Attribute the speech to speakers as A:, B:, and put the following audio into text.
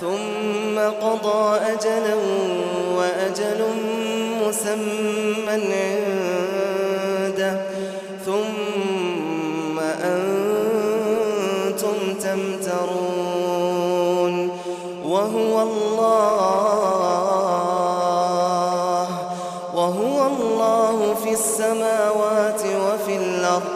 A: ثم قضى أجلا وأجل مسمى عنده. ثم أنتم تمترون. وهو الله وهو الله في السماوات وفي الأرض.